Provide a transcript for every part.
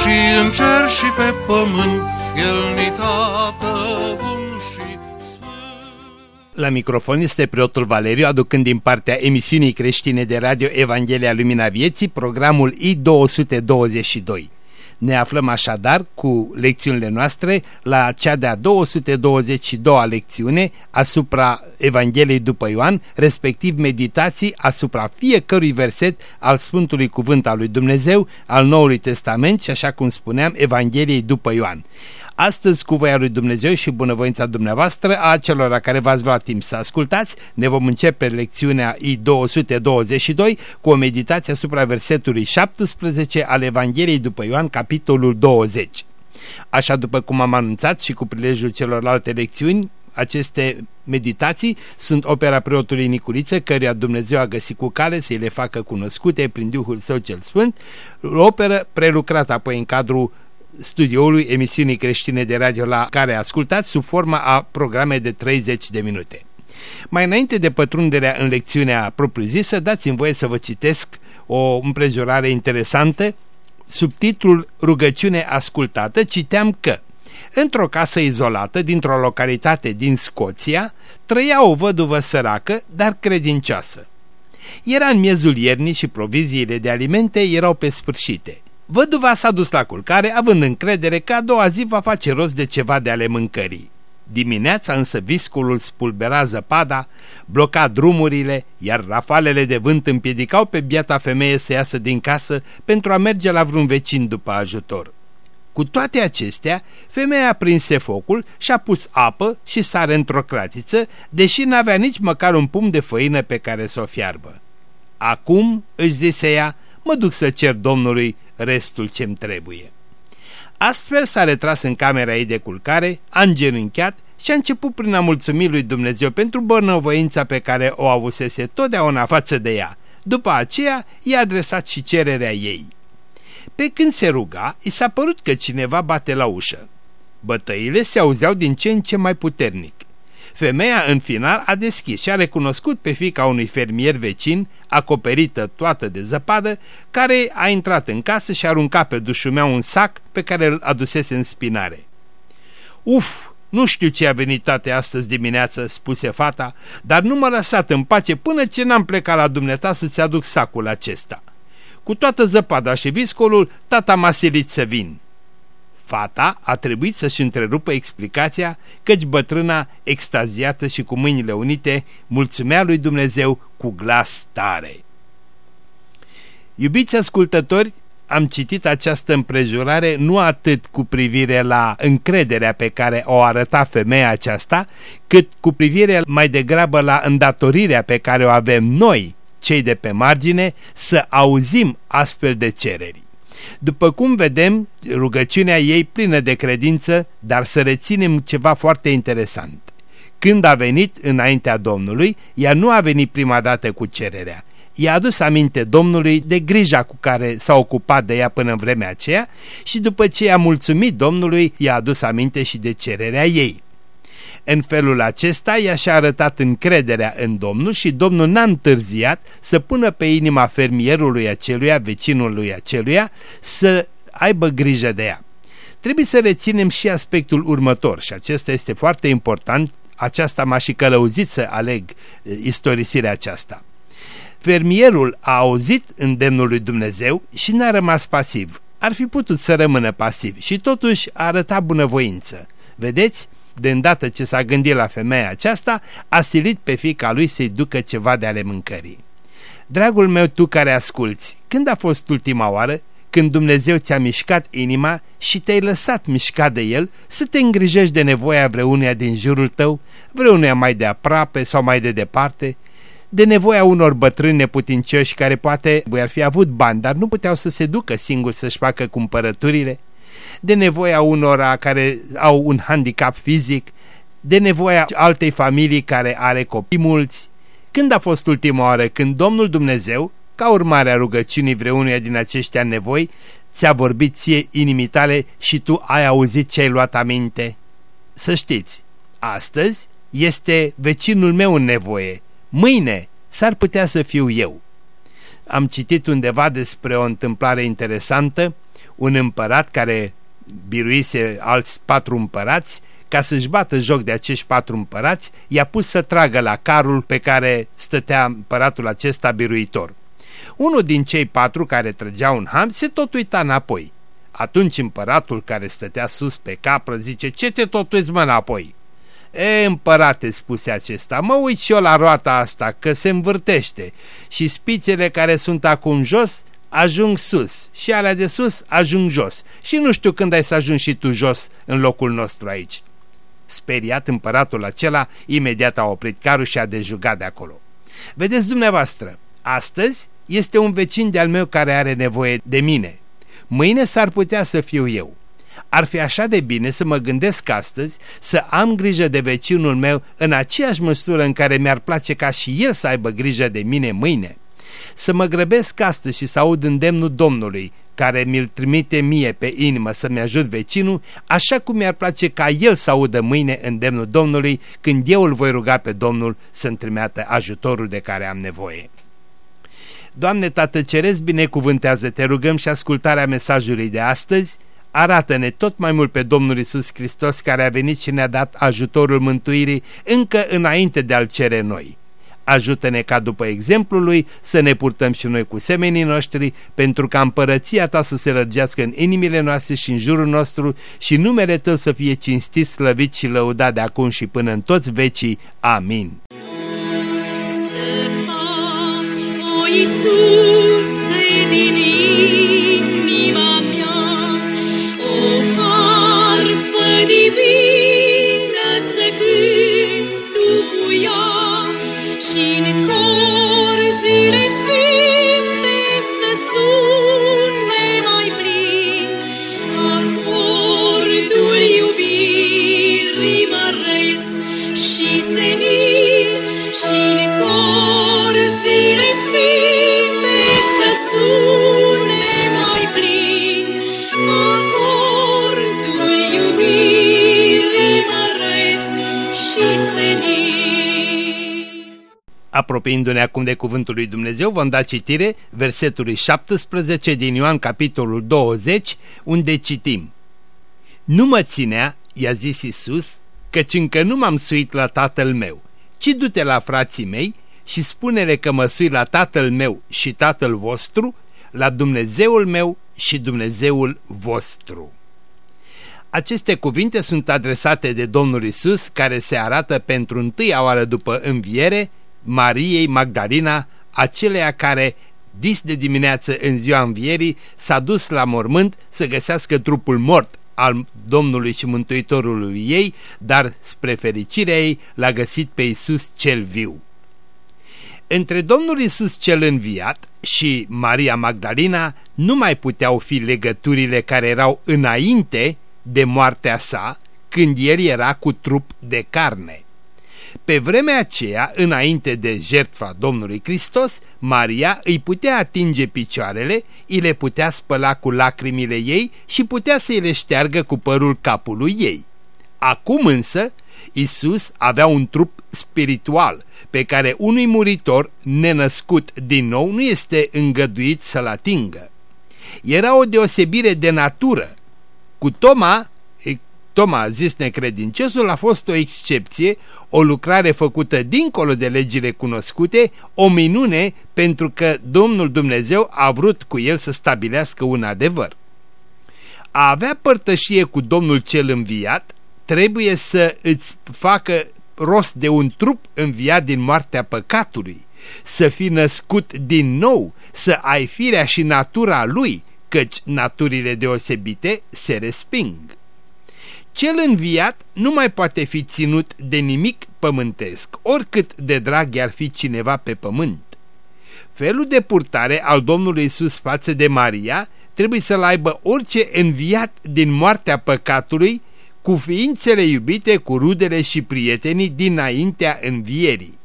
și în cer și pe pământ, El ni tată bun și sfânt. La microfon este preotul Valeriu, aducând din partea emisiunii creștine de radio Evanghelia Lumina Vieții, programul I-222. Ne aflăm așadar cu lecțiunile noastre la cea de-a 222-a lecțiune asupra Evangheliei după Ioan, respectiv meditații asupra fiecărui verset al Sfântului Cuvânt al lui Dumnezeu, al Noului Testament și așa cum spuneam, Evangheliei după Ioan. Astăzi, cu voia lui Dumnezeu și bunăvoința dumneavoastră, a celor care v-ați luat timp să ascultați, ne vom începe lecțiunea I-222 cu o meditație asupra versetului 17 al Evangheliei după Ioan, capitolul 20. Așa după cum am anunțat și cu prilejul celorlalte lecțiuni, aceste meditații sunt opera preotului Nicuriță, căruia Dumnezeu a găsit cu cale să le facă cunoscute prin Duhul Său cel Sfânt, o operă prelucrată apoi în cadrul studioului emisiunii creștine de radio la care ascultați sub forma a programe de 30 de minute. Mai înainte de pătrunderea în lecțiunea propriu-zisă, dați-mi voie să vă citesc o împrejurare interesantă. Sub titlul Rugăciune ascultată citeam că Într-o casă izolată dintr-o localitate din Scoția, trăia o văduvă săracă, dar credincioasă. Era în miezul iernii și proviziile de alimente erau pe sfârșite. Văduva s-a dus la culcare, având încredere că a doua zi va face rost de ceva de ale mâncării. Dimineața însă visculul spulbera zăpada, bloca drumurile, iar rafalele de vânt împiedicau pe biata femeie să iasă din casă pentru a merge la vreun vecin după ajutor. Cu toate acestea, femeia prinse focul și-a pus apă și sare într-o cratiță, deși n-avea nici măcar un pumn de făină pe care să o fiarbă. Acum, își zise ea, mă duc să cer Domnului restul ce-mi trebuie. Astfel s-a retras în camera ei de culcare, a îngenunchiat și a început prin a mulțumi lui Dumnezeu pentru bărnăvoința pe care o avusese totdeauna față de ea. După aceea i-a adresat și cererea ei. Pe când se ruga, i s-a părut că cineva bate la ușă. Bătăile se auzeau din ce în ce mai puternic. Femeia în final a deschis și a recunoscut pe fica unui fermier vecin, acoperită toată de zăpadă, care a intrat în casă și a aruncat pe dușumea un sac pe care îl adusese în spinare. Uf, nu știu ce a venit tate astăzi dimineață, spuse fata, dar nu m-a lăsat în pace până ce n-am plecat la dumneata să-ți aduc sacul acesta. Cu toată zăpada și viscolul, tata m-a silit să vin. Fata a trebuit să-și întrerupă explicația, căci bătrâna, extaziată și cu mâinile unite, mulțumea lui Dumnezeu cu glas tare. Iubiți ascultători, am citit această împrejurare nu atât cu privire la încrederea pe care o arăta femeia aceasta, cât cu privire mai degrabă la îndatorirea pe care o avem noi, cei de pe margine, să auzim astfel de cereri. După cum vedem, rugăciunea ei plină de credință, dar să reținem ceva foarte interesant. Când a venit înaintea Domnului, ea nu a venit prima dată cu cererea. I-a adus aminte Domnului de grija cu care s-a ocupat de ea până în vremea aceea și după ce i-a mulțumit Domnului, i-a adus aminte și de cererea ei. În felul acesta i-a și arătat încrederea în Domnul și Domnul n-a întârziat să pună pe inima fermierului aceluia, vecinului aceluia, să aibă grijă de ea. Trebuie să reținem și aspectul următor și acesta este foarte important, aceasta m-a și călăuzit să aleg istorisirea aceasta. Fermierul a auzit îndemnul lui Dumnezeu și n-a rămas pasiv. Ar fi putut să rămână pasiv și totuși a arătat bunăvoință. Vedeți? De îndată ce s-a gândit la femeia aceasta, a silit pe fica lui să-i ducă ceva de ale mâncării. Dragul meu, tu care asculți, când a fost ultima oară când Dumnezeu ți-a mișcat inima și te-ai lăsat mișcat de El să te îngrijești de nevoia vreunuia din jurul tău, vreunuia mai de aproape sau mai de departe, de nevoia unor bătrâni neputincioși care poate ar fi avut bani, dar nu puteau să se ducă singuri să-și facă cumpărăturile, de nevoia unora care au un handicap fizic, de nevoia altei familii care are copii mulți. Când a fost ultima oară când Domnul Dumnezeu, ca urmare a rugăciunii vreunuia din aceștia nevoi, ți-a vorbit ție inimii tale și tu ai auzit ce ai luat aminte? Să știți, astăzi este vecinul meu în nevoie, mâine s-ar putea să fiu eu. Am citit undeva despre o întâmplare interesantă, un împărat care biruise alți patru împărați, ca să-și bată joc de acești patru împărați, i-a pus să tragă la carul pe care stătea împăratul acesta biruitor. Unul din cei patru care trăgea un ham se tot uita înapoi. Atunci împăratul care stătea sus pe capră zice, ce te tot uiți mă înapoi? E, împărate, spuse acesta, mă uit și eu la roata asta, că se învârtește și spițele care sunt acum jos ajung sus și alea de sus ajung jos și nu știu când ai să ajungi și tu jos în locul nostru aici. Speriat împăratul acela, imediat a oprit carul și a dejugat de acolo. Vedeți dumneavoastră, astăzi este un vecin de-al meu care are nevoie de mine. Mâine s-ar putea să fiu eu. Ar fi așa de bine să mă gândesc astăzi să am grijă de vecinul meu în aceeași măsură în care mi-ar place ca și el să aibă grijă de mine mâine. Să mă grăbesc astăzi și să aud îndemnul Domnului, care mi-l trimite mie pe inimă să-mi ajut vecinul, așa cum mi-ar place ca el să audă mâine îndemnul Domnului când eu îl voi ruga pe Domnul să-mi trimeată ajutorul de care am nevoie. Doamne Tată Ceresc, binecuvântează, te rugăm și ascultarea mesajului de astăzi, arată-ne tot mai mult pe Domnul Isus Hristos care a venit și ne-a dat ajutorul mântuirii încă înainte de a-L cere noi. Ajută-ne ca după exemplul lui să ne purtăm și noi cu semenii noștri pentru ca împărăția ta să se lărgească în inimile noastre și în jurul nostru și numele tău să fie cinstit, slăvit și lăudat de acum și până în toți vecii. Amin. Să faci, o Iisuse, din inima Apropiindu-ne acum de cuvântul lui Dumnezeu, vom da citire versetului 17 din Ioan capitolul 20, unde citim Nu mă ținea, i-a zis Isus, căci încă nu m-am suit la tatăl meu, ci du-te la frații mei și spune-le că mă sui la tatăl meu și tatăl vostru, la Dumnezeul meu și Dumnezeul vostru. Aceste cuvinte sunt adresate de Domnul Isus, care se arată pentru întâia oară după înviere Mariei Magdalena, aceleia care, dis de dimineață în ziua învierii, s-a dus la mormânt să găsească trupul mort al Domnului și Mântuitorului ei, dar spre fericirea ei l-a găsit pe Isus cel viu. Între Domnul Isus cel înviat și Maria Magdalena nu mai puteau fi legăturile care erau înainte de moartea sa, când el era cu trup de carne. Pe vremea aceea, înainte de jertfa Domnului Hristos, Maria îi putea atinge picioarele, îi le putea spăla cu lacrimile ei și putea să-i le șteargă cu părul capului ei. Acum însă, Isus avea un trup spiritual pe care unui muritor nenăscut din nou nu este îngăduit să-l atingă. Era o deosebire de natură. Cu Toma Toma a zis necredinciosul a fost o excepție, o lucrare făcută dincolo de legile cunoscute, o minune pentru că Domnul Dumnezeu a vrut cu el să stabilească un adevăr. A avea părtășie cu Domnul cel înviat trebuie să îți facă rost de un trup înviat din moartea păcatului, să fii născut din nou, să ai firea și natura lui, căci naturile deosebite se resping. Cel înviat nu mai poate fi ținut de nimic pământesc, oricât de drag ar fi cineva pe pământ. Felul de purtare al Domnului Isus față de Maria trebuie să-l aibă orice înviat din moartea păcatului cu ființele iubite, cu rudele și prietenii dinaintea învierii.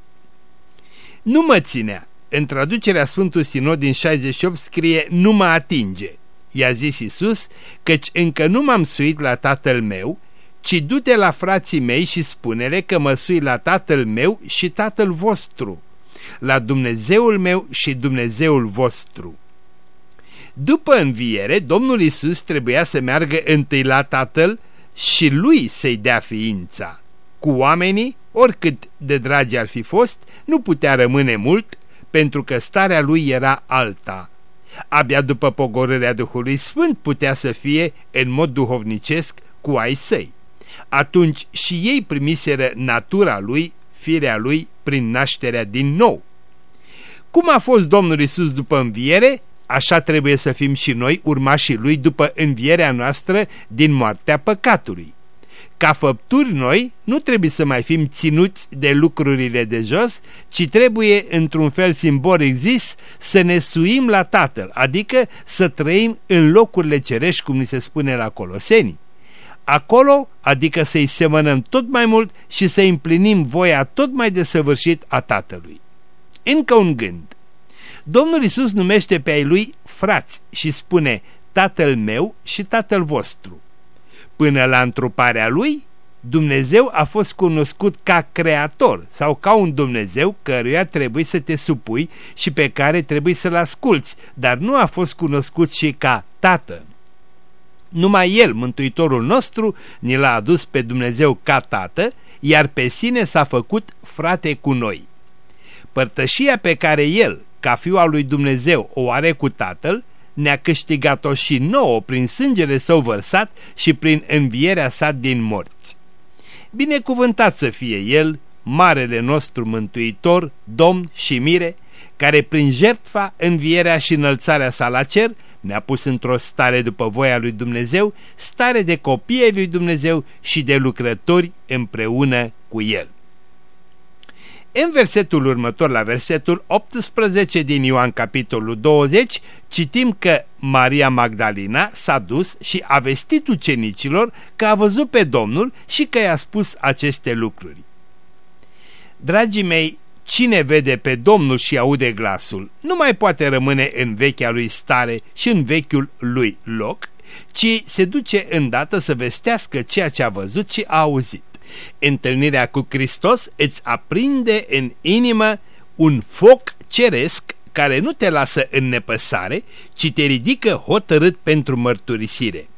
Nu mă ținea. În traducerea Sfântul Sinod din 68 scrie nu mă atinge. I-a zis Isus, căci încă nu m-am suit la tatăl meu, ci du-te la frații mei și spune-le că mă sui la tatăl meu și tatăl vostru, la Dumnezeul meu și Dumnezeul vostru. După înviere, Domnul Isus trebuia să meargă întâi la tatăl și lui să-i dea ființa. Cu oamenii, oricât de dragi ar fi fost, nu putea rămâne mult, pentru că starea lui era alta. Abia după pogorârea Duhului Sfânt putea să fie, în mod duhovnicesc, cu ai săi. Atunci și ei primiseră natura lui, firea lui, prin nașterea din nou. Cum a fost Domnul Isus după înviere, așa trebuie să fim și noi urmașii lui după învierea noastră din moartea păcatului. Ca făpturi noi nu trebuie să mai fim ținuți de lucrurile de jos, ci trebuie, într-un fel simbolic zis, să ne suim la Tatăl, adică să trăim în locurile cerești, cum ni se spune la Coloseni. Acolo, adică să-i semănăm tot mai mult și să împlinim voia tot mai desăvârșit a Tatălui. Încă un gând. Domnul Isus numește pe ai lui frați și spune Tatăl meu și Tatăl vostru. Până la întruparea lui, Dumnezeu a fost cunoscut ca creator sau ca un Dumnezeu căruia trebuie să te supui și pe care trebuie să-l asculți, dar nu a fost cunoscut și ca tată. Numai El, Mântuitorul nostru, ni l-a adus pe Dumnezeu ca tată, iar pe sine s-a făcut frate cu noi. Părtășia pe care El, ca fiul al lui Dumnezeu, o are cu Tatăl, ne-a câștigat-o și nouă prin sângele său vărsat și prin învierea sa din morți. Binecuvântat să fie El, marele nostru mântuitor, domn și mire, care prin jertfa, învierea și înălțarea sa la cer ne-a pus într-o stare după voia lui Dumnezeu, stare de copie lui Dumnezeu și de lucrători împreună cu El. În versetul următor, la versetul 18 din Ioan capitolul 20, citim că Maria Magdalena s-a dus și a vestit ucenicilor că a văzut pe Domnul și că i-a spus aceste lucruri. Dragii mei, cine vede pe Domnul și aude glasul, nu mai poate rămâne în vechea lui stare și în vechiul lui loc, ci se duce îndată să vestească ceea ce a văzut și a auzit. Întâlnirea cu Hristos îți aprinde în inimă un foc ceresc care nu te lasă în nepăsare, ci te ridică hotărât pentru mărturisire.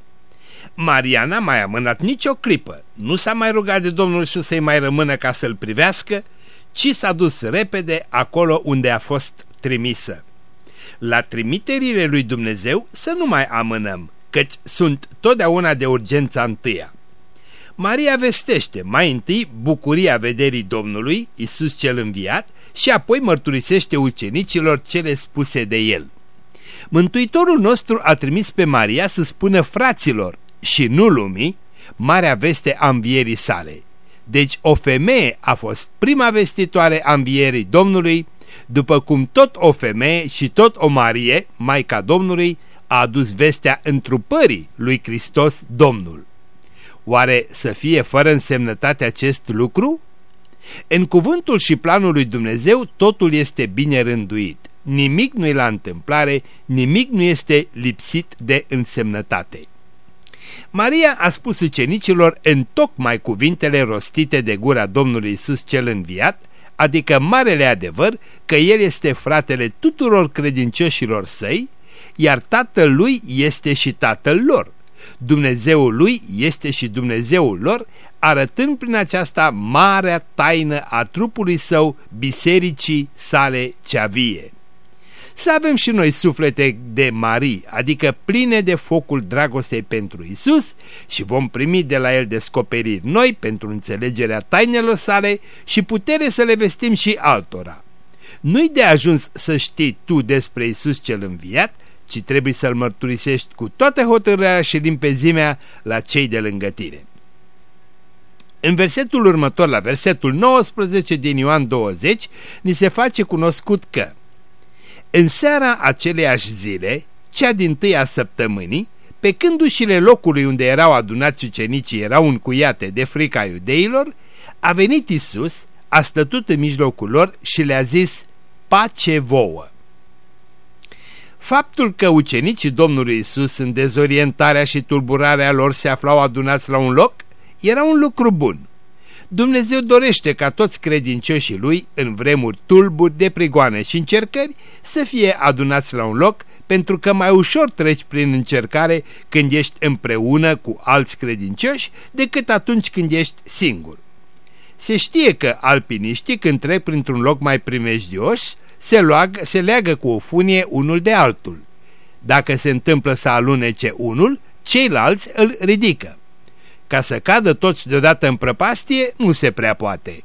Mariana mai amânat nicio clipă, nu s-a mai rugat de Domnul Iisus să-i mai rămână ca să-l privească, ci s-a dus repede acolo unde a fost trimisă. La trimiterile lui Dumnezeu să nu mai amânăm, căci sunt totdeauna de urgența întâia. Maria vestește mai întâi bucuria vederii Domnului, Isus cel înviat, și apoi mărturisește ucenicilor cele spuse de el. Mântuitorul nostru a trimis pe Maria să spună fraților și nu lumii marea veste a învierii sale. Deci o femeie a fost prima vestitoare a învierii Domnului, după cum tot o femeie și tot o Marie, Maica Domnului, a adus vestea întrupării lui Hristos Domnul. Oare să fie fără însemnătate acest lucru? În cuvântul și planul lui Dumnezeu totul este bine rânduit. Nimic nu e la întâmplare, nimic nu este lipsit de însemnătate. Maria a spus ucenicilor în tocmai cuvintele rostite de gura Domnului Isus cel înviat, adică marele adevăr că El este fratele tuturor credincioșilor săi, iar tatăl lui este și tatăl lor. Dumnezeul lui este și Dumnezeul lor, arătând prin aceasta marea taină a trupului său, bisericii sale cea vie. Să avem și noi suflete de Marii, adică pline de focul dragostei pentru Isus și vom primi de la El descoperiri noi pentru înțelegerea tainelor sale și putere să le vestim și altora. Nu-i de ajuns să știi tu despre Isus cel înviat, ci trebuie să-L mărturisești cu toată hotărârea și limpezimea la cei de lângă tine. În versetul următor, la versetul 19 din Ioan 20, ni se face cunoscut că în seara aceleiași zile, cea din tâia săptămânii, pe când ușile locului unde erau adunați ucenicii erau încuiate de frica iudeilor, a venit Isus, a stătut în mijlocul lor și le-a zis, pace vouă. Faptul că ucenicii Domnului Isus în dezorientarea și tulburarea lor se aflau adunați la un loc era un lucru bun. Dumnezeu dorește ca toți credincioșii lui, în vremuri tulburi, de prigoane și încercări, să fie adunați la un loc, pentru că mai ușor treci prin încercare când ești împreună cu alți credincioși decât atunci când ești singur. Se știe că alpiniștii, când trec printr-un loc mai primejdios, se, loag, se leagă cu o funie unul de altul. Dacă se întâmplă să alunece unul, ceilalți îl ridică. Ca să cadă toți deodată în prăpastie, nu se prea poate.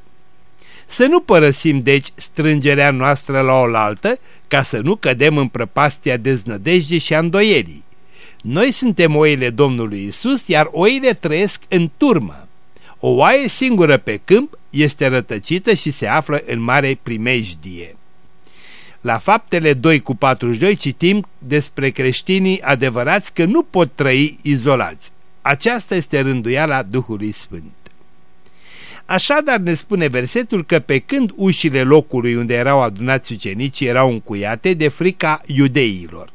Să nu părăsim deci strângerea noastră la oaltă, ca să nu cădem în prăpastia deznădejdii și a îndoierii. Noi suntem oile Domnului Isus, iar oile trăiesc în turmă. O oaie singură pe câmp este rătăcită și se află în mare primejdie. La faptele 2 cu 42 citim despre creștinii adevărați că nu pot trăi izolați. Aceasta este rânduiala Duhului Sfânt. Așadar ne spune versetul că pe când ușile locului unde erau adunați ucenicii erau încuiate de frica iudeilor.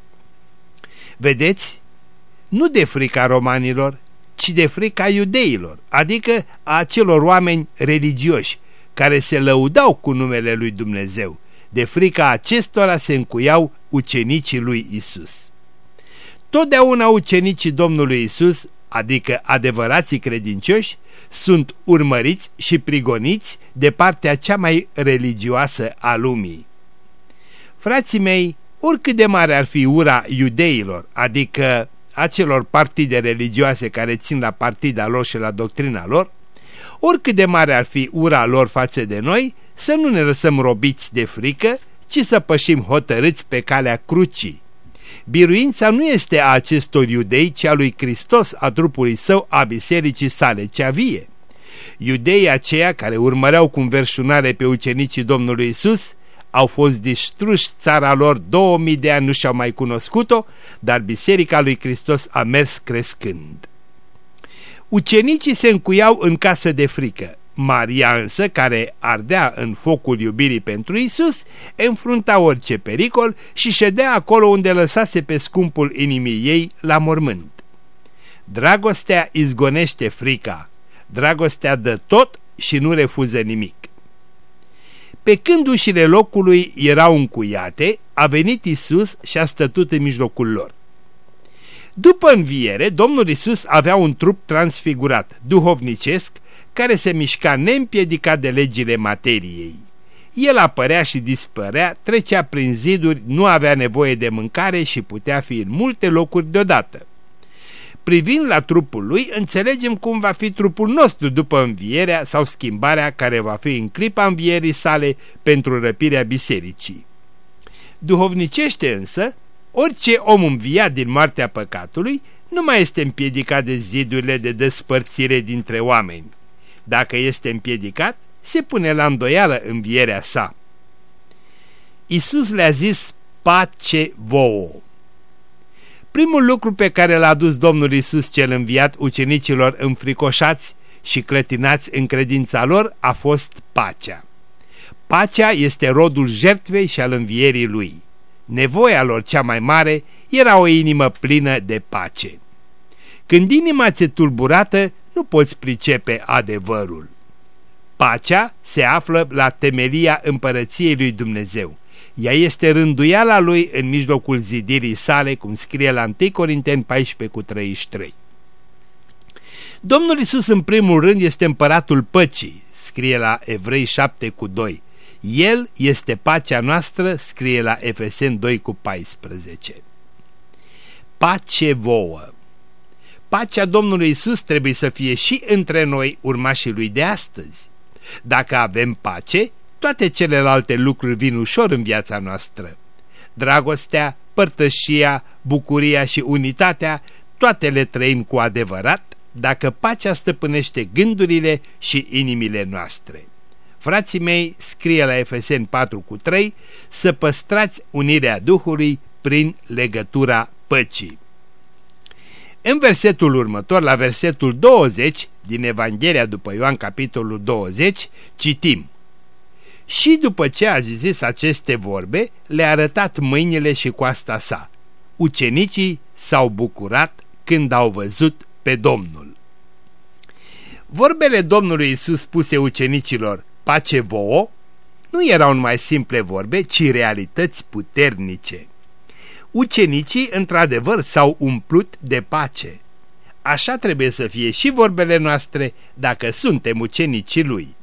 Vedeți? Nu de frica romanilor, ci de frica iudeilor, adică a acelor oameni religioși care se lăudau cu numele lui Dumnezeu. De frica acestora se încuiau ucenicii lui Isus. Totdeauna ucenicii Domnului Isus adică adevărații credincioși, sunt urmăriți și prigoniți de partea cea mai religioasă a lumii. Frații mei, oricât de mare ar fi ura iudeilor, adică acelor partide religioase care țin la partida lor și la doctrina lor, oricât de mare ar fi ura lor față de noi, să nu ne lăsăm robiți de frică, ci să pășim hotărâți pe calea crucii, Biruința nu este a acestor iudei, ci a lui Hristos, a trupului său, a bisericii sale, cea vie. Iudeii aceia care urmăreau cu înverșunare pe ucenicii Domnului Isus au fost distruși țara lor 2000 de ani nu și-au mai cunoscut-o, dar biserica lui Hristos a mers crescând. Ucenicii se încuiau în casă de frică, Maria însă, care ardea în focul iubirii pentru Isus, înfrunta orice pericol și ședea acolo unde lăsase pe scumpul inimii ei la mormânt. Dragostea izgonește frica, dragostea dă tot și nu refuză nimic. Pe când ușile locului erau încuiate, a venit Isus și a stătut în mijlocul lor. După înviere, Domnul Isus avea un trup transfigurat, duhovnicesc, care se mișca neîmpiedicat de legile materiei. El apărea și dispărea, trecea prin ziduri, nu avea nevoie de mâncare și putea fi în multe locuri deodată. Privind la trupul lui, înțelegem cum va fi trupul nostru după învierea sau schimbarea care va fi în clipa învierii sale pentru răpirea bisericii. Duhovnicește însă, orice om înviat din moartea păcatului nu mai este împiedicat de zidurile de despărțire dintre oameni. Dacă este împiedicat, se pune la îndoială învierea sa. Isus le-a zis pace vouă. Primul lucru pe care l-a adus Domnul Isus cel înviat ucenicilor înfricoșați și clătinați în credința lor a fost pacea. Pacea este rodul jertvei și al învierii lui. Nevoia lor cea mai mare era o inimă plină de pace. Când inima ți-e tulburată, nu poți pricepe adevărul. Pacea se află la temelia împărăției lui Dumnezeu. Ea este rânduiala lui în mijlocul zidirii sale, cum scrie la 1 Corinteni 14 cu 33. Domnul Isus în primul rând este împăratul păcii, scrie la Evrei 7 cu 2. El este pacea noastră, scrie la Efeseni 2 cu 14. Pace vouă Pacea Domnului Isus trebuie să fie și între noi urmașii lui de astăzi. Dacă avem pace, toate celelalte lucruri vin ușor în viața noastră. Dragostea, părtășia, bucuria și unitatea, toate le trăim cu adevărat dacă pacea stăpânește gândurile și inimile noastre. Frații mei, scrie la Efeseni 4 cu 3, să păstrați unirea Duhului prin legătura păcii. În versetul următor, la versetul 20 din Evanghelia după Ioan capitolul 20, citim Și după ce a zis aceste vorbe, le-a arătat mâinile și coasta sa. Ucenicii s-au bucurat când au văzut pe Domnul. Vorbele Domnului Isus spuse ucenicilor, pace vouă, nu erau numai simple vorbe, ci realități puternice. Ucenicii, într-adevăr, s-au umplut de pace. Așa trebuie să fie și vorbele noastre dacă suntem ucenicii Lui.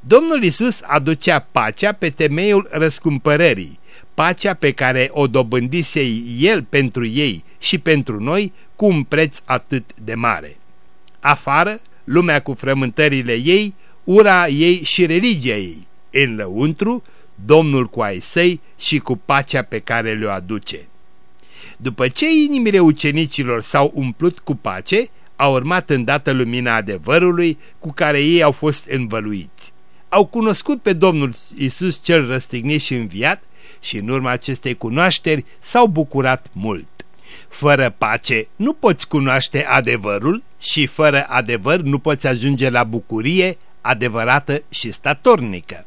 Domnul Isus aducea pacea pe temeiul răscumpărării, pacea pe care o dobândise El pentru ei și pentru noi cu un preț atât de mare. Afară, lumea cu frământările ei, ura ei și religia ei. În lăuntru, Domnul cu ai săi și cu pacea pe care le-o aduce. După ce inimile ucenicilor s-au umplut cu pace, a urmat îndată lumina adevărului cu care ei au fost învăluiți. Au cunoscut pe Domnul Isus cel răstignit și înviat și în urma acestei cunoașteri s-au bucurat mult. Fără pace nu poți cunoaște adevărul și fără adevăr nu poți ajunge la bucurie adevărată și statornică.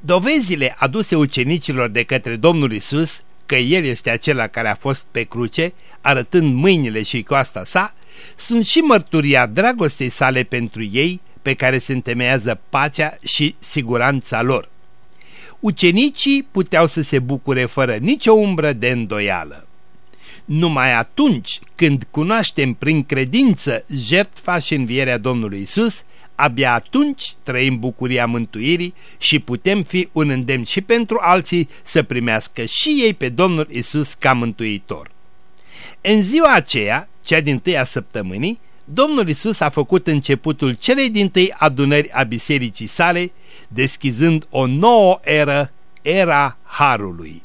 Dovezile aduse ucenicilor de către Domnul Isus că El este acela care a fost pe cruce, arătând mâinile și coasta sa, sunt și mărturia dragostei sale pentru ei, pe care se întemeiază pacea și siguranța lor. Ucenicii puteau să se bucure fără nicio umbră de îndoială. Numai atunci când cunoaștem prin credință jertfa și învierea Domnului Isus, abia atunci trăim bucuria mântuirii și putem fi un îndemn și pentru alții să primească și ei pe Domnul Isus ca mântuitor. În ziua aceea, cea din tâia săptămânii, Domnul Isus a făcut începutul celei din tâi adunări a bisericii sale, deschizând o nouă eră, era Harului.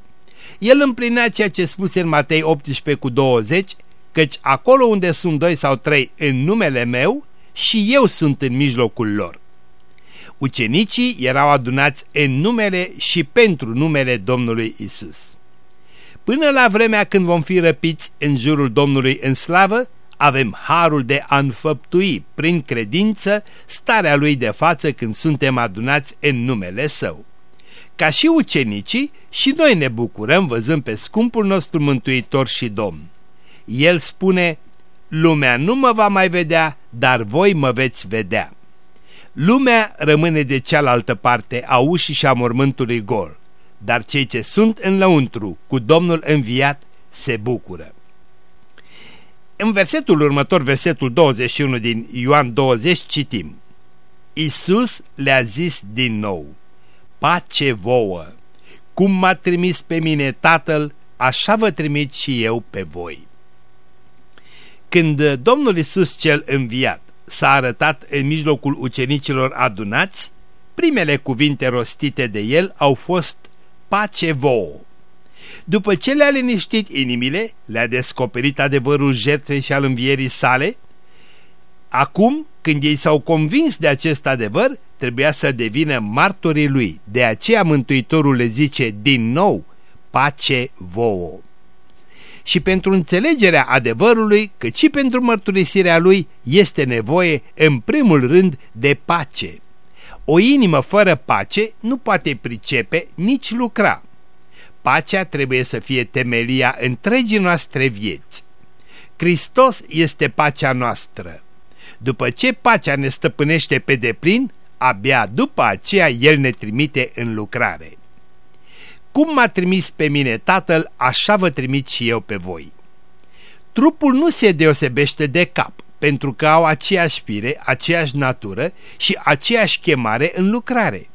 El împlinea ceea ce spuse în Matei 18 cu 20, căci acolo unde sunt doi sau trei în numele meu, și eu sunt în mijlocul lor. Ucenicii erau adunați în numele și pentru numele Domnului Isus. Până la vremea când vom fi răpiți în jurul Domnului în slavă, avem harul de a înfăptui prin credință starea lui de față când suntem adunați în numele Său. Ca și ucenicii, și noi ne bucurăm văzând pe scumpul nostru Mântuitor și Domn. El spune, lumea nu mă va mai vedea, dar voi mă veți vedea. Lumea rămâne de cealaltă parte a ușii și a mormântului gol, dar cei ce sunt în lăuntru cu Domnul înviat se bucură. În versetul următor, versetul 21 din Ioan 20, citim Isus le-a zis din nou, pace vouă, cum m-a trimis pe mine Tatăl, așa vă trimit și eu pe voi. Când Domnul Isus cel înviat s-a arătat în mijlocul ucenicilor adunați, primele cuvinte rostite de el au fost pace vouă. După ce le-a liniștit inimile, le-a descoperit adevărul jertfei și al învierii sale, acum, când ei s-au convins de acest adevăr, trebuia să devină martorii lui. De aceea Mântuitorul le zice din nou, pace vouă și pentru înțelegerea adevărului, cât și pentru mărturisirea lui, este nevoie, în primul rând, de pace. O inimă fără pace nu poate pricepe nici lucra. Pacea trebuie să fie temelia întregii noastre vieți. Hristos este pacea noastră. După ce pacea ne stăpânește pe deplin, abia după aceea El ne trimite în lucrare. Cum m-a trimis pe mine Tatăl, așa vă trimit și eu pe voi. Trupul nu se deosebește de cap, pentru că au aceeași fire, aceeași natură și aceeași chemare în lucrare.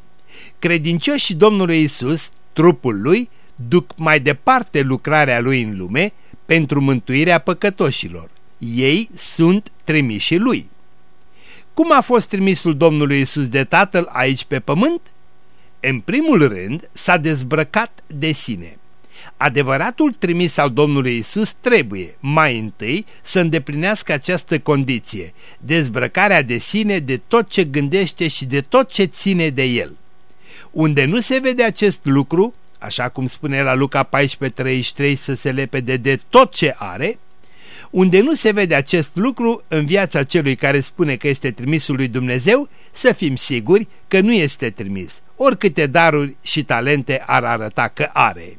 Credincioșii Domnului Isus, trupul lui, duc mai departe lucrarea lui în lume pentru mântuirea păcătoșilor. Ei sunt trimiși lui. Cum a fost trimisul Domnului Isus de Tatăl aici pe pământ? În primul rând, s-a dezbrăcat de sine. Adevăratul trimis al Domnului Isus trebuie, mai întâi, să îndeplinească această condiție, dezbrăcarea de sine de tot ce gândește și de tot ce ține de el. Unde nu se vede acest lucru, așa cum spune la Luca 14:33 să se lepede de tot ce are, unde nu se vede acest lucru în viața celui care spune că este trimisul lui Dumnezeu, să fim siguri că nu este trimis, oricâte daruri și talente ar arăta că are.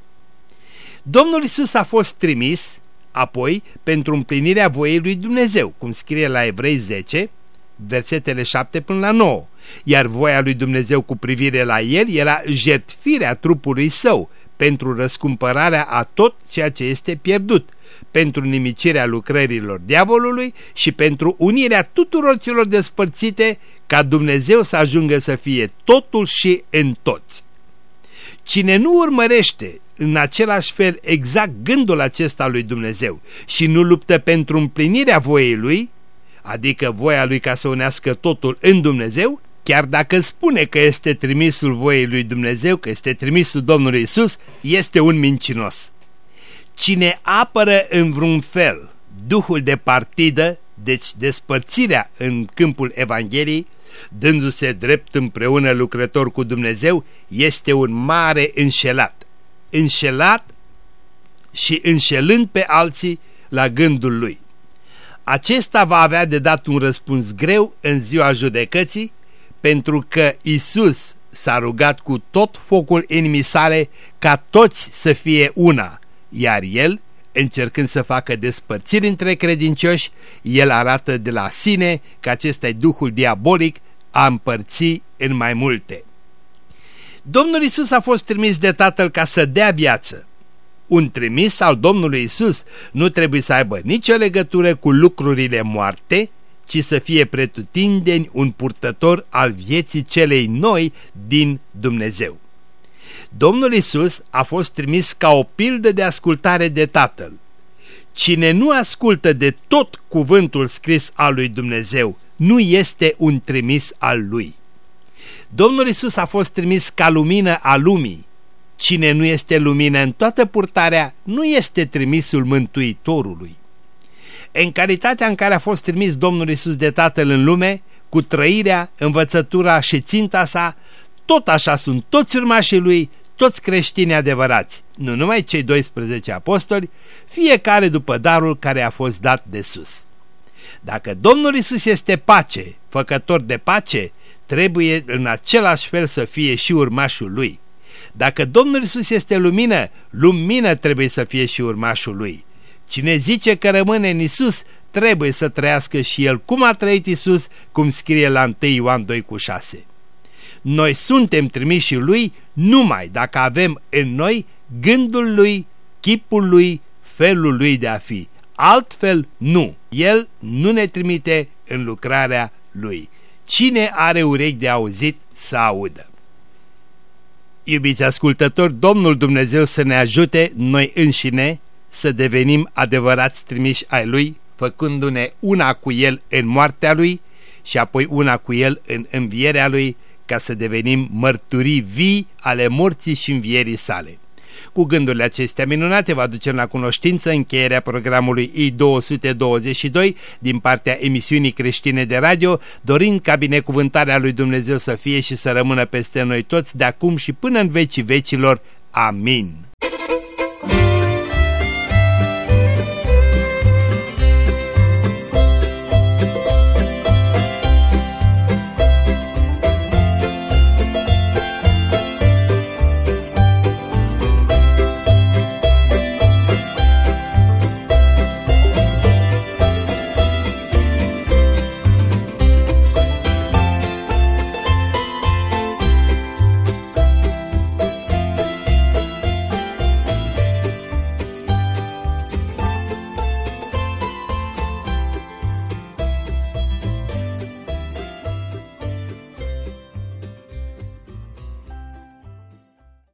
Domnul Isus a fost trimis apoi pentru împlinirea voiei lui Dumnezeu, cum scrie la Evrei 10, versetele 7 până la 9, iar voia lui Dumnezeu cu privire la el era jertfirea trupului său pentru răscumpărarea a tot ceea ce este pierdut, pentru nimicirea lucrărilor diavolului și pentru unirea tuturor celor despărțite ca Dumnezeu să ajungă să fie totul și în toți. Cine nu urmărește în același fel exact gândul acesta lui Dumnezeu și nu luptă pentru împlinirea voiei lui, adică voia lui ca să unească totul în Dumnezeu, chiar dacă spune că este trimisul voiei lui Dumnezeu, că este trimisul Domnului Isus, este un mincinos. Cine apără în vreun fel duhul de partidă, deci despărțirea în câmpul Evangheliei, dându-se drept împreună lucrător cu Dumnezeu, este un mare înșelat. Înșelat și înșelând pe alții la gândul lui. Acesta va avea de dat un răspuns greu în ziua judecății, pentru că Isus s-a rugat cu tot focul inimii sale ca toți să fie una, iar el, încercând să facă despărțiri între credincioși, el arată de la sine că acesta e duhul diabolic a împărți în mai multe. Domnul Isus a fost trimis de Tatăl ca să dea viață. Un trimis al Domnului Isus nu trebuie să aibă nicio legătură cu lucrurile moarte, ci să fie pretutindeni un purtător al vieții celei noi din Dumnezeu. Domnul Isus a fost trimis ca o pildă de ascultare de Tatăl. Cine nu ascultă de tot cuvântul scris al lui Dumnezeu, nu este un trimis al lui. Domnul Isus a fost trimis ca lumină a lumii. Cine nu este lumină în toată purtarea, nu este trimisul Mântuitorului. În calitatea în care a fost trimis Domnul Isus de Tatăl în lume, cu trăirea, învățătura și ținta sa, tot așa sunt toți urmașii lui, toți creștini adevărați, nu numai cei 12 apostoli, fiecare după darul care a fost dat de sus. Dacă Domnul Isus este pace, făcător de pace, trebuie în același fel să fie și urmașul lui. Dacă Domnul Isus este lumină, lumină trebuie să fie și urmașul lui. Cine zice că rămâne în Isus, trebuie să trăiască și el cum a trăit Isus, cum scrie la 1 Ioan 2 cu 6. Noi suntem trimiși lui numai dacă avem în noi gândul lui, chipul lui, felul lui de a fi. Altfel nu. El nu ne trimite în lucrarea lui. Cine are urechi de auzit să audă. Iubiți ascultători, Domnul Dumnezeu să ne ajute noi înșine să devenim adevărați trimiși ai Lui, făcându-ne una cu El în moartea Lui și apoi una cu El în învierea Lui, ca să devenim mărturii vii ale morții și învierii sale. Cu gândurile acestea minunate vă aducem la cunoștință încheierea programului I-222 din partea emisiunii creștine de radio, dorind ca binecuvântarea lui Dumnezeu să fie și să rămână peste noi toți de acum și până în vecii vecilor. Amin.